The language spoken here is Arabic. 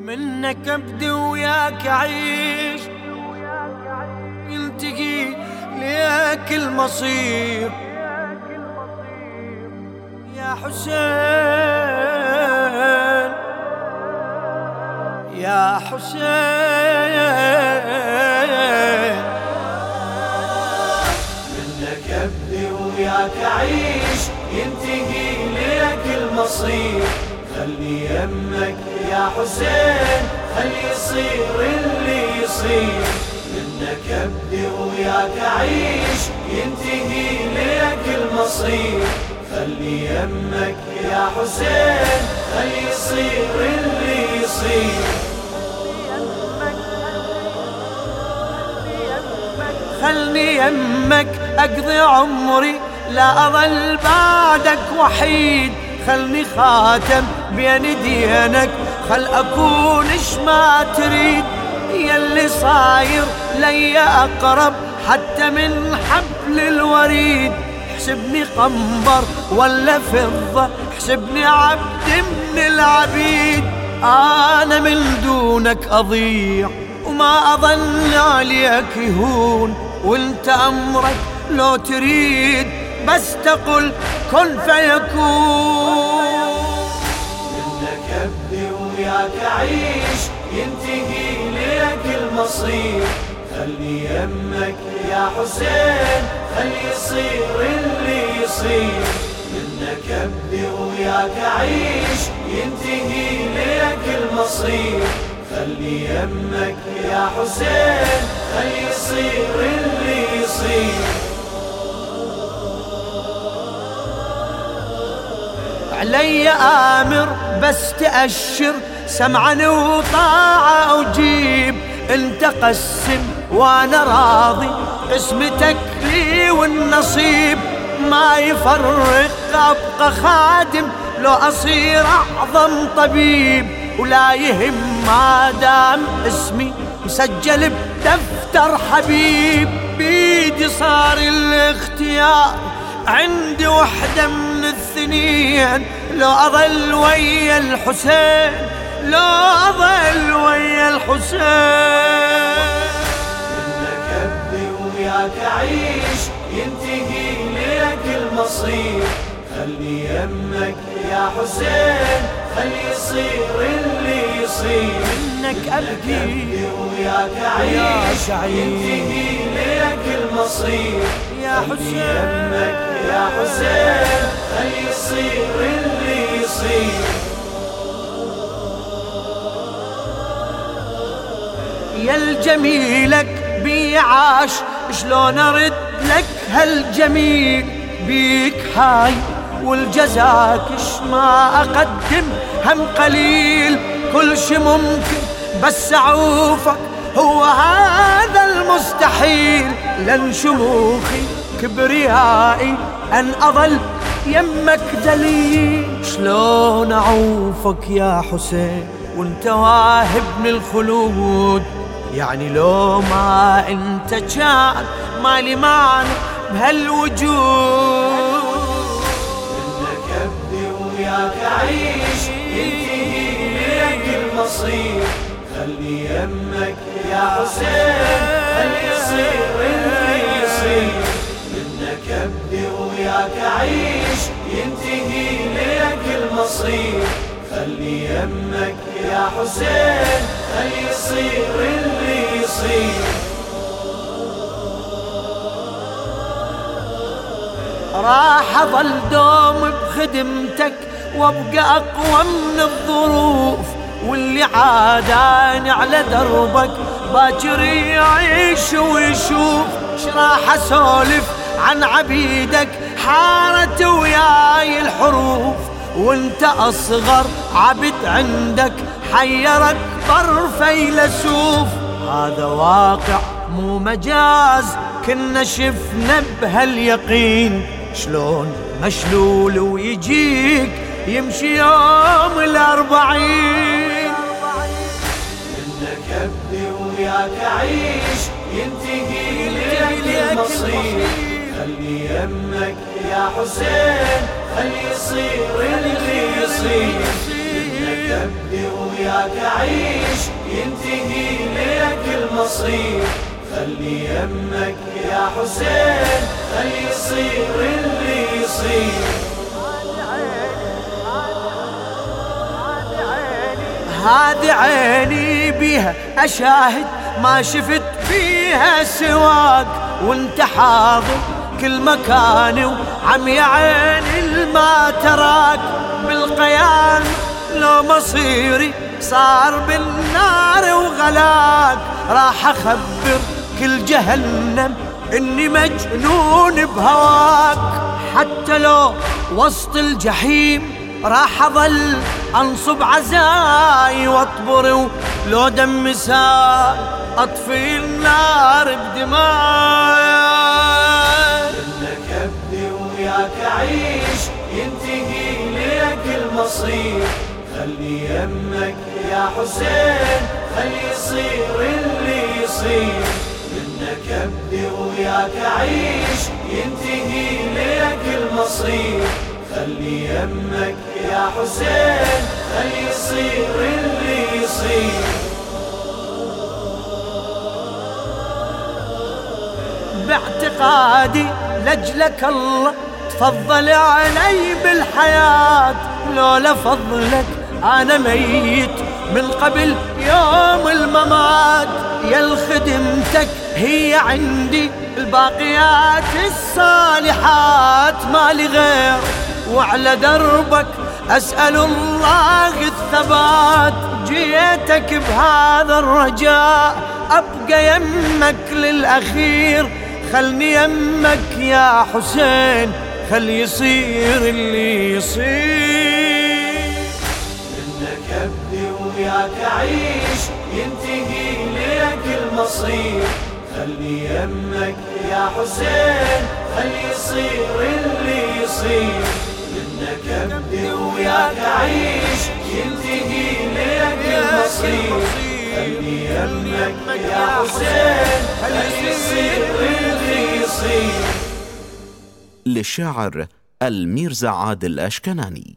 منك أبدي وياك أعيش. ينتهي ليك المصير. يا حسين. يا حسين. منك أبدي وياك أعيش. ينتهي ليك المصير. خلي يمك يا حسين خلي يصير اللي يصير. منك أبدي وياك أعيش ينتهي ليك المصير. خلي يمك يا حسين خلي يصير اللي يصير. خلني يمك أقضي عمري. لا أظل بعدك وحيد. خلني خاتم بين دينك. خل أكون اش ما تريد. يلي صاير لي أقرب حتى من حبل الوريد. احسبني قنبر ولا فضة. احسبني عبد من العبيد. أنا من دونك أضيع وما أظن عليك يهون. وانت أمرك لو تريد. بس تقل كن فيكون. منك ابدي وياك اعيش ينتهي ليك المصير. خلي يمك يا حسين خلي يصير اللي يصير. منك ابدي وياك اعيش ينتهي ليك المصير. خلي يمك يا حسين خلي يصير اللي يصير. علي آمر بس تأشر. سمعا وطاعة أجيب انت قسم وأنا راضي. قسمتك لي والنصيب. ما يفرق أبقى خادم. لو أصير أعظم طبيب. ولا يهم ما دام اسمي مسجل بدفتر حبيب. بيدي صار الاختيار. عندي وحدة من الاثنين لو أظل ويا الحسين لو أظل ويا الحسين. منك أبدي وياك أعيش ينتهي ليك المصير. خلي يمك يا حسين خلي يصير اللي يصير. منك أبكي أبدي وياك أعيش يا ينتهي المصير. يا حسين. يمك يا حسين. خلي يصير اللي يصير. يا الجميلك بي عاش شلون أرد لك هالجميل؟ بيك حاي والجزاك اش ما أقدم؟ هم قليل كل شي ممكن بس أعوفك هو هذا المستحيل. لن شموخي كبريائي أن أظل يمك دليل. شلون أعوفك يا حسين وأنت واهبني الخلود يعني لو ما أنت كان مالي معنى بهالوجود. منك ابدي وياك اعيش ينتهي ليك المصير خلي يمك حسين يصير اللي يصير منك وياك اعيش ينتهي ليك المصير خلي يمك يا حسين خلي يصير اللي يصير راح أظل دوم بخدمتك وأبقى أقوى من الظروف واللي عاداني على دربك باكر يعيش ويشوف شراح أسولف عن عبيدك حارت وياي الحروف. وانت أصغر عبد عندك حيرك اكبر فيلسوف هذا واقع مو مجاز كنا شفنا بهاليقين. شلون مشلول ويجيك يمشي يوم الأربعين. وياك اعيش ينتهي ليك المصير خلي يمك يا حسين خلي يصير اللي يصير. منك أبدي وياك أعيش ينتهي ليك المصير خلي يمك يا حسين خلي يصير اللي يصير. هذه عيني بيها أشاهد ما شفت فيها سواك وانت حاضر كل مكان وعم يا عين الما تراك. بالقيام لو مصيري صار بالنار وغلاك. راح أخبر كل جهنم إني مجنون بهواك. حتى لو وسط الجحيم راح أظل أنصب عزاي وأطبر ولو دم سال اطفي النار بدماي إنك ابدي وياك اعيش ينتهي ليك المصير. خلي يمك يا حسين خلي يصير اللي يصير. منك ابدي وياك اعيش ينتهي ليك المصير. خلي يمك يا حسين خلي يصير اللي يصير. باعتقادي لجلك الله تفضل علي بالحياة. لولا فضلك أنا ميت من قبل يوم الممات. يا الخدمتك هي عندي الباقيات الصالحات ما غير. وعلى دربك أسأل الله الثبات. جيتك بهذا الرجاء أبقى يمك للأخير. خلني يمك يا حسين خل يصير اللي يصير. منك أبدي وياك أعيش ينتهي ليك المصير. خلي يمك يا حسين خلي يصير اللي يصير. منك ابدي وياك أعيش ينتهي ليك المصير. يمك يا حسين خلي يصير اللي يصير للشاعر الميرزا عادل أشكناني